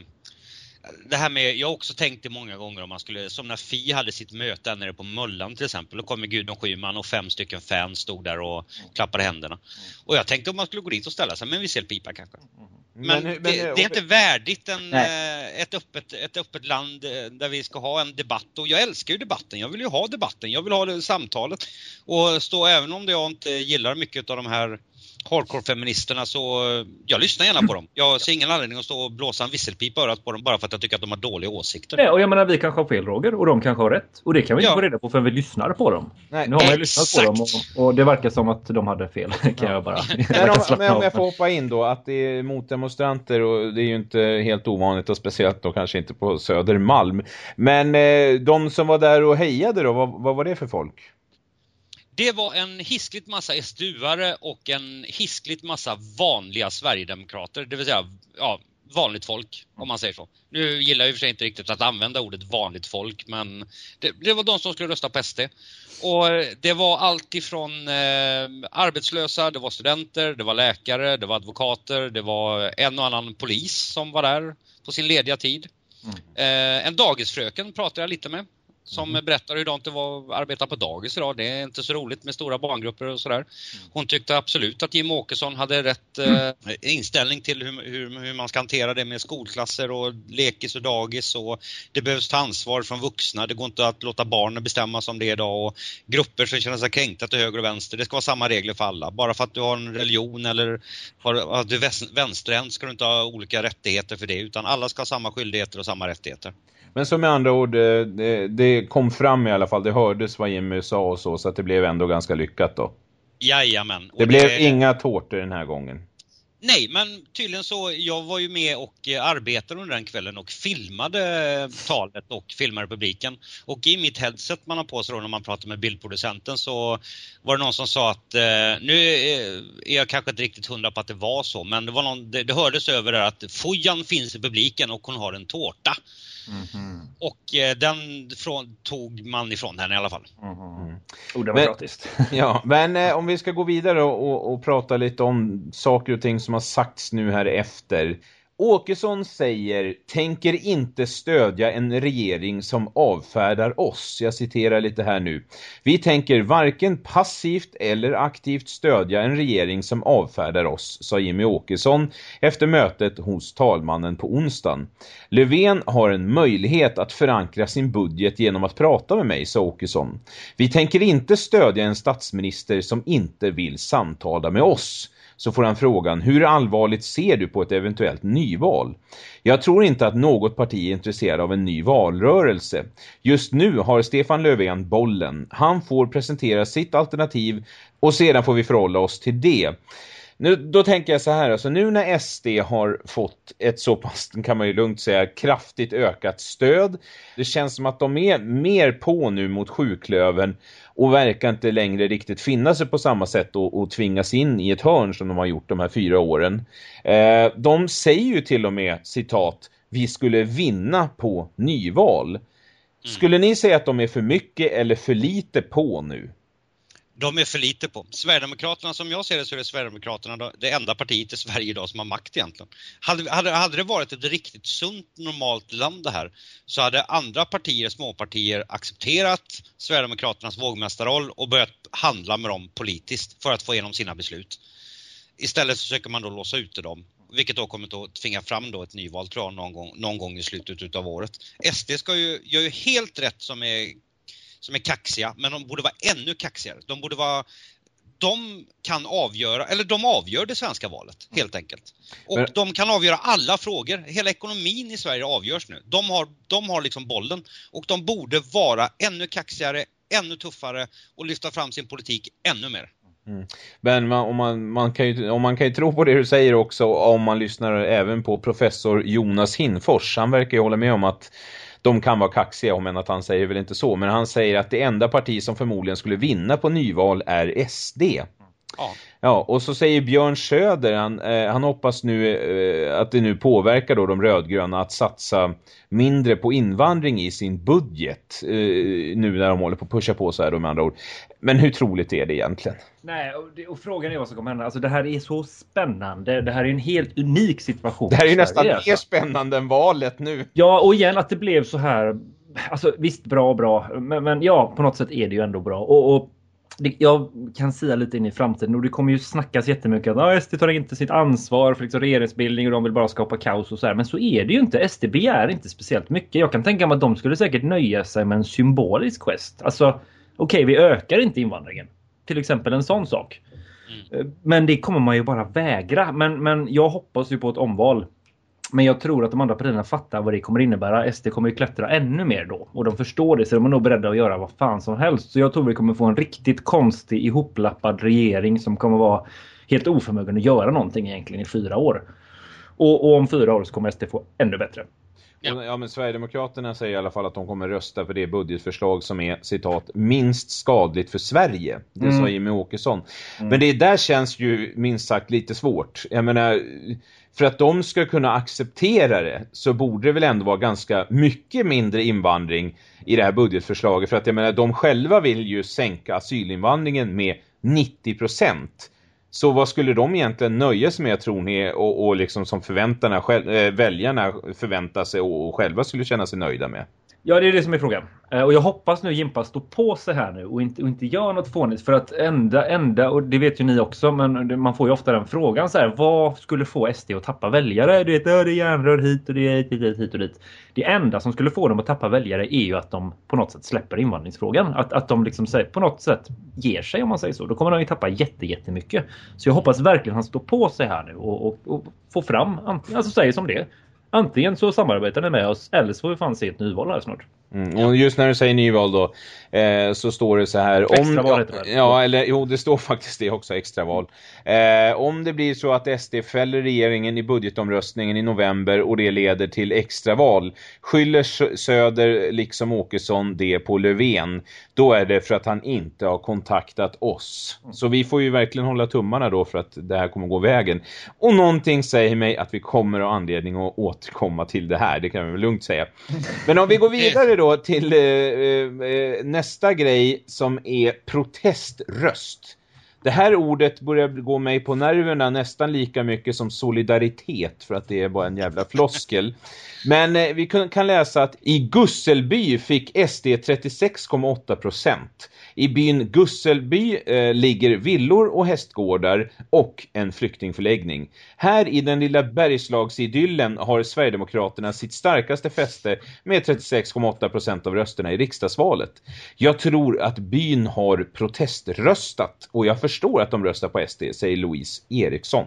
det här med, jag har också tänkt det många gånger om man skulle, som när Fi hade sitt möte där nere på Möllan till exempel. Då kom ju Gudrun Schyman och fem stycken fans stod där och klappade händerna. Och jag tänkte om man skulle gå dit och ställa sig med en visselpipa kanske. Men, hur- det, eh, det är inte värdigt en, Nej. eh, ett, öppet, ett öppet land eh, där vi ska ha en debatt. Och jag älskar ju debatten. Jag vill ju ha debatten. Jag vill ha det samtalet. Och stå, även om jag inte gillar mycket av de här hardcore-feministerna så eh, jag lyssnar gärna på dem. Jag ser ingen anledning att stå och blåsa en visselpipa örat på dem bara för att jag tycker att de har dåliga åsikter. Nej, och jag menar vi kanske har fel Roger och de kanske har rätt. Och det kan vi inte Ja. få reda på förrän vi lyssnar på dem. Nej, nu har man ju lyssnat på dem och, och det verkar som att de hade fel. *laughs* kan jag bara *laughs* Men om, men om jag får hoppa in då, att det är motdemonstranter och det är ju inte helt ovanligt och speciellt då kanske inte på Södermalm. Men eh, de som var där och hejade då, vad, vad var det för folk? Det var en hiskligt massa SDU-are och en hiskligt massa vanliga Sverigedemokrater, det vill säga ja, vanligt folk om man säger så. Nu gillar jag i och för sig inte riktigt att använda ordet vanligt folk men det, det var de som skulle rösta på SD. Och eh, det var allt ifrån eh, arbetslösa, det var studenter, det var läkare, det var advokater, det var en och annan polis som var där på sin lediga tid. Eh, en dagisfröken pratade jag lite med. Som berättar hur det var att arbeta på dagis idag. Det är inte så roligt med stora barngrupper och sådär. Hon tyckte absolut att Jim Åkesson hade rätt eh, inställning till hur, hur, hur man ska hantera det med skolklasser och lekis och dagis. Och det behövs ta ansvar från vuxna. Det går inte att låta barnen bestämma som det är idag. Och grupper som känner sig kränkta till höger och vänster. Det ska vara samma regler för alla. Bara för att du har en religion eller har, att du är vänsterhänt ska du inte ha olika rättigheter för det. Utan alla ska ha samma skyldigheter och samma rättigheter. Men som med andra ord, eh, det, det kom fram i alla fall, det hördes vad Jimmy sa och så, så att det blev ändå ganska lyckat då. Jajamän. Och Det blev inga tårtor den här gången. Nej, men tydligen så, jag var ju med och eh, arbetade under den kvällen och filmade talet och filmade publiken. Och i mitt headset man har på sig då när man pratar med bildproducenten så var det någon som sa att, eh, nu eh, är jag kanske inte riktigt hundra på att det var så, men det var någon, det, det hördes över där att Fojan finns i publiken och hon har en tårta. Och eh, den från, tog man ifrån henne i alla fall. Odemokratiskt. *laughs* Ja, men eh, om vi ska gå vidare och, och, och prata lite om saker och ting som har sagts nu här efter. Åkesson säger, tänker inte stödja en regering som avfärdar oss. Jag citerar lite här nu. Vi tänker varken passivt eller aktivt stödja en regering som avfärdar oss, sa Jimmy Åkesson efter mötet hos talmannen på onsdagen. Löfven har en möjlighet att förankra sin budget genom att prata med mig, sa Åkesson. Vi tänker inte stödja en statsminister som inte vill samtala med oss så får han frågan, hur allvarligt ser du på ett eventuellt nyval? Jag tror inte att något parti är intresserad av en ny valrörelse. Just nu har Stefan Löfven bollen. Han får presentera sitt alternativ och sedan får vi förhålla oss till det. Nu, då tänker jag så här, alltså nu när SD har fått ett så pass, kan man ju lugnt säga, kraftigt ökat stöd. Det känns som att de är mer på nu mot sjuklöven och verkar inte längre riktigt finna sig på samma sätt och, och tvingas in i ett hörn som de har gjort de här fyra åren. Eh, de säger ju till och med, citat, vi skulle vinna på nyval. Mm. Skulle ni säga att de är för mycket eller för lite på nu? De är för lite på. Sverigedemokraterna, som jag ser det så är det Sverigedemokraterna det enda partiet i Sverige idag som har makt egentligen. Hade, hade, hade det varit ett riktigt sunt, normalt land det här så hade andra partier, småpartier, accepterat Sverigedemokraternas vågmästarroll och börjat handla med dem politiskt för att få igenom sina beslut. Istället så försöker man då låsa ute dem vilket då kommer att tvinga fram då ett nyval tror jag någon gång, någon gång i slutet av året. SD ska ju, gör ju helt rätt som är som är kaxiga, men de borde vara ännu kaxigare. De borde vara de kan avgöra, eller de avgör det svenska valet helt enkelt. Och men... de kan avgöra alla frågor. Hela ekonomin i Sverige avgörs nu. De har, de har liksom bollen och de borde vara ännu kaxigare, ännu tuffare och lyfta fram sin politik ännu mer. Mm. Men man, om, man, man kan ju, om man kan ju tro på det du säger också om man lyssnar även på professor Jonas Hinfors. Han verkar ju hålla med om att de kan vara kaxiga om än att han säger väl inte så. Men han säger att det enda parti som förmodligen skulle vinna på nyval är SD. Ja ja, och så säger Björn Söder, han, eh, han hoppas nu eh, att det nu påverkar då de rödgröna att satsa mindre på invandring i sin budget. Eh, nu när de håller på att pusha på så här då med andra ord. Men hur troligt är det egentligen? Nej, och, det, och, frågan är vad som kommer hända. Alltså det här är så spännande. Det här är en helt unik situation. Det här är ju nästan mer alltså. spännande än valet nu. Ja, och igen att det blev så här. Alltså visst, bra, bra. Men, men ja, på något sätt är det ju ändå bra. Och, och jag kan säga lite in i framtiden och det kommer ju snackas jättemycket att SD tar inte sitt ansvar för liksom regeringsbildning och de vill bara skapa kaos och så här. Men så är det ju inte. SD begär inte speciellt mycket. Jag kan tänka mig att de skulle säkert nöja sig med en symbolisk gest. Alltså, okej, okay, vi ökar inte invandringen. Till exempel en sån sak. Mm. Men det kommer man ju bara vägra. Men, men jag hoppas ju på ett omval. Men jag tror att de andra partierna fattar vad det kommer innebära. SD kommer ju klättra ännu mer då. Och de förstår det så de är nog beredda att göra vad fan som helst. Så jag tror vi kommer få en riktigt konstig ihoplappad regering som kommer vara helt oförmögen att göra någonting egentligen i fyra år. Och, och om fyra år så kommer SD få ännu bättre. Ja. ja. men Sverigedemokraterna säger i alla fall att de kommer rösta för det budgetförslag som är, citat, minst skadligt för Sverige. Det mm. sa Jimmy Åkesson. Mm. Men det där känns ju minst sagt lite svårt. Jag menar, för att de ska kunna acceptera det så borde det väl ändå vara ganska mycket mindre invandring i det här budgetförslaget. För att jag menar, de själva vill ju sänka asylinvandringen med 90 procent. Så vad skulle de egentligen nöja sig med, tror ni, och, och liksom som förväntarna, själv, eh, väljarna förväntar sig och, och själva skulle känna sig nöjda med? Ja, det är det som är frågan. Eh, och jag hoppas nu Jimpa står på sig här nu och inte, och inte gör något fånigt. För att enda, enda, och det vet ju ni också, men man får ju ofta den frågan så här. Vad skulle få SD att tappa väljare? Du vet, det är järnrör hit och det är hit, hit och dit. Det enda som skulle få dem att tappa väljare är ju att de på något sätt släpper invandringsfrågan. Att, att de liksom på något sätt ger sig om man säger så. Då kommer de ju tappa jätte, jättemycket. Så jag hoppas verkligen han står på sig här nu och, och, och får fram, alltså säger som det Antingen så samarbetar ni med oss eller så får vi fan se ett nyval här snart. Mm, och just när du säger nyval då eh, så står det så här om, ja, ja, eller jo det står *laughs* faktiskt det också extraval. Eh, om det blir så att SD fäller regeringen i budgetomröstningen i november och det leder till extraval skyller Söder liksom Åkesson det på Löfven. Då är det för att han inte har kontaktat oss. Så vi får ju verkligen hålla tummarna då för att det här kommer gå vägen. Och någonting säger mig att vi kommer ha anledning att återkomma till det här. Det kan vi väl lugnt säga. Men om vi går *laughs* vidare då till eh, eh, eh, nästa grej som är proteströst. Det här ordet börjar gå mig på nerverna nästan lika mycket som solidaritet för att det är bara en jävla floskel. Men eh, vi kan läsa att i Gusselby fick SD 36,8 procent. I byn Gusselby eh, ligger villor och hästgårdar och en flyktingförläggning. Här i den lilla bergslagsidyllen har Sverigedemokraterna sitt starkaste fäste med 36,8 procent av rösterna i riksdagsvalet. Jag tror att byn har proteströstat och jag förstår att de röstar på SD, säger Louise Eriksson.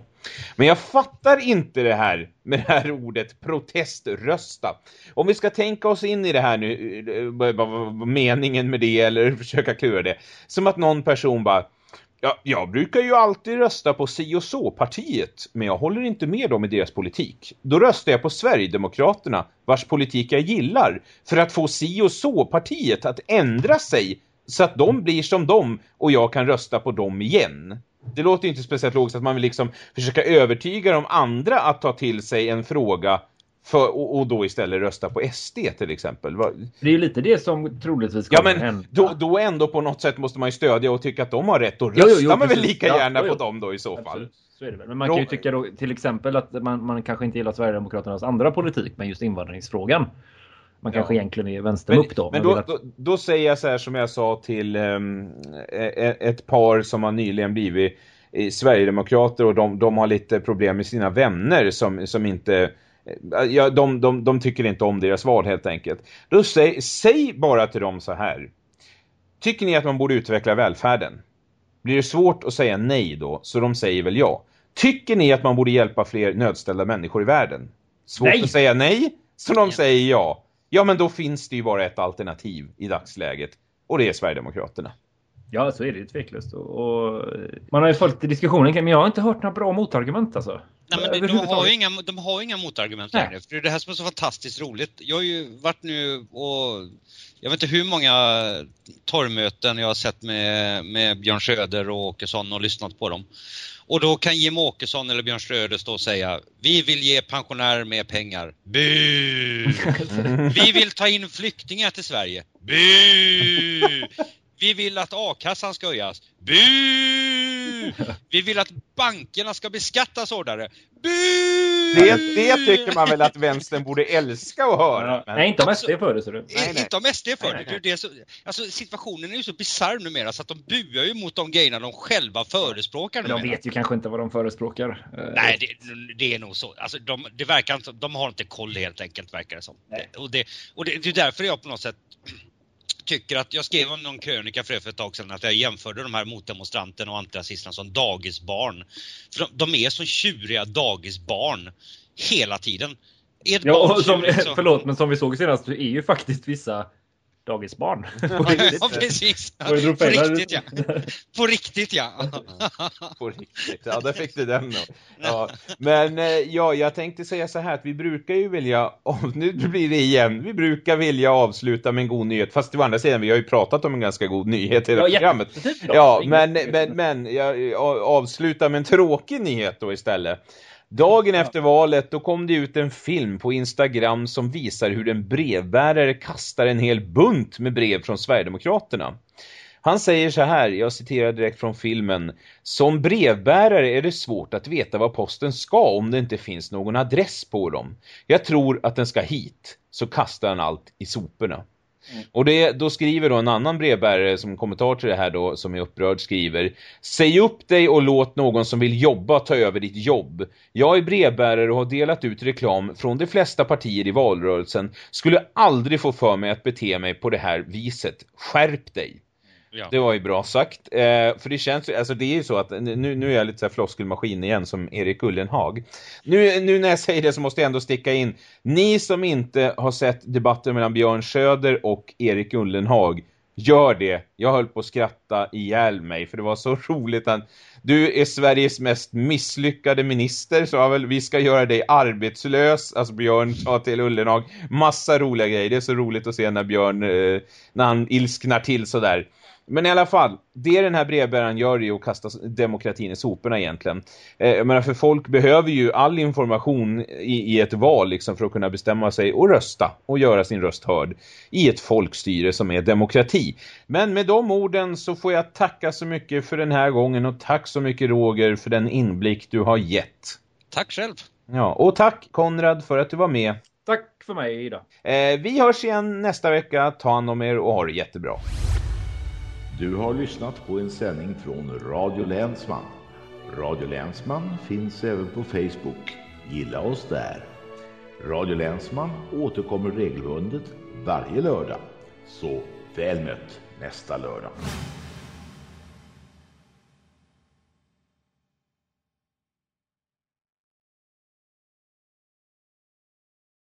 Men jag fattar inte det här med det här ordet proteströsta. Om vi ska tänka oss in i det här nu, eh, eh, meningen med det eller *laughs* försöka klura det. Som att någon person bara Ja, jag brukar ju alltid rösta på si och så-partiet, men jag håller inte med dem i deras politik. Då röstar jag på Sverigedemokraterna, vars politik jag gillar, för att få si och så-partiet att ändra sig så att de blir som dem och jag kan rösta på dem igen. Det låter inte speciellt logiskt att man vill liksom försöka övertyga de andra att ta till sig en fråga för, och, och, då istället rösta på SD till exempel. Det är ju lite det som troligtvis kommer ja, men hända. Då, då ändå på något sätt måste man ju stödja och tycka att de har rätt. Och rösta jo, jo, jo, man väl lika gärna ja, på dem då i så fall. Så är det väl. Men man kan ju tycka då till exempel att man, man kanske inte gillar Sverigedemokraternas andra politik men just invandringsfrågan. Man kanske ja. egentligen är vänstermupp då. Men, då, att... då, då, säger jag så här som jag sa till um, ett par som har nyligen blivit Sverigedemokrater och de, de har lite problem med sina vänner som, som inte ja, de, de, de tycker inte om deras val helt enkelt. Då säg, säg bara till dem så här. Tycker ni att man borde utveckla välfärden? Blir det svårt att säga nej då, så de säger väl ja. Tycker ni att man borde hjälpa fler nödställda människor i världen? Svårt nej. att säga nej, så de säger ja. Ja, men då finns det ju bara ett alternativ i dagsläget. Och det är Sverigedemokraterna. Ja, så är det ju tveklöst. Och, och, man har ju följt diskussionen, men jag har inte hört några bra motargument alltså. Nej, men de, har ju inga, de har inga motargument längre. För det är det här som är så fantastiskt roligt. Jag har ju varit nu och jag vet inte hur många torgmöten jag har sett med, med Björn Söder och Åkesson och lyssnat på dem. Och då kan Jim Åkesson eller Björn Söder stå och säga Vi vill ge pensionärer mer pengar. Bu! *laughs* Vi vill ta in flyktingar till Sverige. Bu! Vi vill att a-kassan ska höjas. Bu! Vi vill att bankerna ska beskattas hårdare. Bu! Det, det tycker man väl att vänstern borde älska att höra. Men... Nej, inte om SD för det. Så du. Nej, nej. Inte om SD för det. det, det så, alltså, situationen är ju så bisarr numera så att de buar ju mot de grejerna de själva förespråkar numera. De vet ju kanske inte vad de förespråkar. Nej, det, det är nog så. Alltså, de, det verkar inte, de har inte koll helt enkelt, verkar det som. Nej. Och, det, och det, det är därför jag på något sätt tycker att, jag skrev om någon krönika för, för ett tag sedan att jag jämförde de här motdemonstranterna och antirasisterna som dagisbarn. För de, de är som tjuriga dagisbarn hela tiden. Ett ja, som, liksom... förlåt, men som vi såg senast är ju faktiskt vissa dagisbarn. ja, *laughs* precis. På riktigt, ja. På riktigt, ja. *laughs* På riktigt, ja, där fick du den då. Ja. Men eh, ja, jag tänkte säga så här att vi brukar ju vilja, *laughs* nu blir det igen, vi brukar vilja avsluta med en god nyhet. Fast å andra sidan, vi har ju pratat om en ganska god nyhet i det här ja, programmet. Ja, men, men, men jag avslutar med en tråkig nyhet då istället. Dagen efter valet då kom det ut en film på Instagram som visar hur en brevbärare kastar en hel bunt med brev från Sverigedemokraterna. Han säger så här, jag citerar direkt från filmen. Som brevbärare är det svårt att veta vad posten ska om det inte finns någon adress på dem. Jag tror att den ska hit, så kastar han allt i soporna. Mm. Och det, då skriver då en annan brevbärare som kommentar till det här då, som är upprörd, skriver Säg upp dig och låt någon som vill jobba ta över ditt jobb. Jag är brevbärare och har delat ut reklam från de flesta partier i valrörelsen. Skulle aldrig få för mig att bete mig på det här viset. Skärp dig! Ja. Det var ju bra sagt. Eh, för det känns alltså det är ju så att nu, nu är jag lite så här floskelmaskin igen som Erik Ullenhag. Nu, nu när jag säger det så måste jag ändå sticka in. Ni som inte har sett debatten mellan Björn Söder och Erik Ullenhag, gör det. Jag höll på att skratta ihjäl mig för det var så *laughs* roligt att du är Sveriges mest misslyckade minister så väl vi ska göra dig arbetslös. Alltså Björn sa till Ullenhag massa roliga grejer. Det är så roligt att se när Björn eh, när han ilsknar till sådär. Men i alla fall, det den här brevbäraren gör är att kasta demokratin i soporna egentligen. Eh, jag menar, för folk behöver ju all information i, i, ett val liksom, för att kunna bestämma sig och rösta och göra sin röst hörd i ett folkstyre som är demokrati. Men med de orden så får jag tacka så mycket för den här gången och tack så mycket Roger för den inblick du har gett. Tack själv. Ja, och tack Konrad för att du var med. Tack för mig idag. Eh, vi hörs igen nästa vecka. Ta hand om er och ha det jättebra. Du har lyssnat på en sändning från Radio Länsman. Radio Länsman finns även på Facebook. Gilla oss där. Radio Länsman återkommer regelbundet varje lördag. Så väl mött nästa lördag.